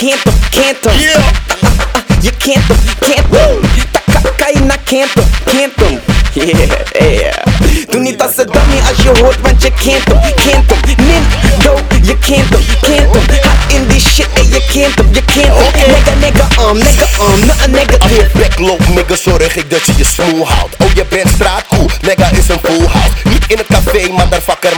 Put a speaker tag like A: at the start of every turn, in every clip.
A: can't hem, can't hem.
B: Yeah.
A: Uh, uh, je can't hem, can't hem. Ta- Kan je naar can't hem, can't hem. Yeah, yeah. Doe niet als een dummy als je hoort, want je can't hem, can't hem. Nindo, je can't hem, can't hem. Hot in die shit en je can't hem, je can't hem.
B: Okay.
A: Nigga, nigga, um, nigga, um, nothing
B: Als
A: negative.
B: je bek loopt, nigga, zorg ik dat je je smoel houdt. Oh, je bent straatcool, nigga is een full house. Niet in het café, motherfucker,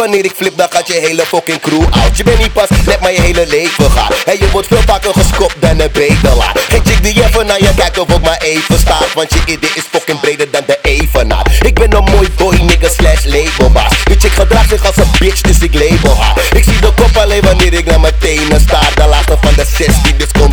B: wanneer ik flip, dan gaat je hele fucking crew out. Je bent niet pas net, maar je hele leven gaat. En je wordt veel vaker geskopt dan een bedelaar. Geen chick die even naar je kijkt of ook maar even staat. Want je idee is fucking breder dan de evenaar. Ik ben een mooi boy, nigga, slash labelbaas. Je chick gedraagt zich als een bitch, dus ik label haar. Ik zie de kop alleen wanneer ik naar mijn tenen staar. De laatste van de 16, dus kom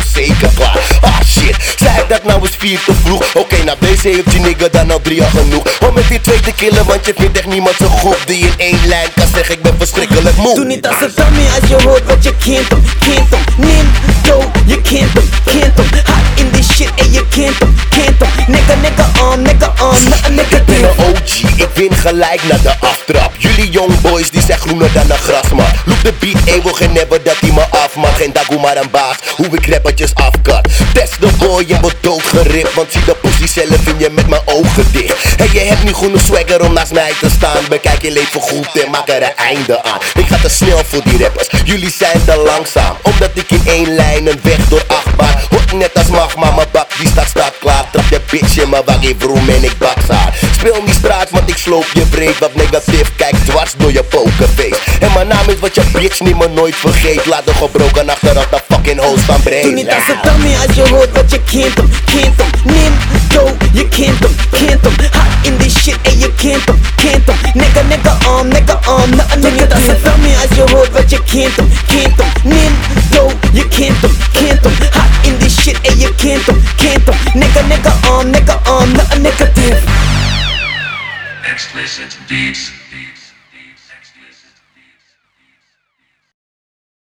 B: vier te vroeg? Oké, nou deze heeft je nigga dan al drie al genoeg. Om met die twee te killen, want je vindt echt niemand zo goed die in één lijn kan zeggen ik ben verschrikkelijk moe.
A: Doe niet als een dummy als je hoort wat je can't hem, can't hem. Nindo, je can't hem, can't hem. Hot in this shit en je can't hem, can't hem. Nigga, nigga, um, nigga, um, nothing
B: Ik ben een OG, ik win gelijk naar de aftrap Jullie young boys die zijn groener dan een grasmat Loop de beat eeuwig en never dat hij me af mag Geen dagoe maar een baas, hoe ik rappertjes afkat Test de boy en word Want zie de pussy zelf in je met mijn ogen dicht. En je hebt niet genoeg swagger om naast mij te staan. Bekijk je leven goed en maak er een einde aan. Ik ga te snel voor die rappers, jullie zijn te langzaam. Omdat ik in één lijn een weg door achtbaan Hot net als magma, mijn bak die staat staat klaar. Trap je bitch in mijn waggie vroom en ik baks haar Speel niet straat, want ik sloop je breed Wat negatief, kijk dwars door je pokerface mijn naam is wat je bitch niet me nooit vergeet Laat de gebroken achteraf de fucking host van breed
A: Doe niet als een dummy als je hoort wat je can't hem, can't hem. Nindo, je can't hem, can't hem. Hot in this shit en je can't hem, can't hem. Nigga, nigga, um, nigga, um, nothing Doe niet als een dummy als je hoort wat je can't hem, can't hem. Nindo, je can't hem, can't hem. Hot in this shit en je can't hem, can't hem. Nigga, nigga, um, nigga, um, nothing negative.
C: Explicit beats. beats.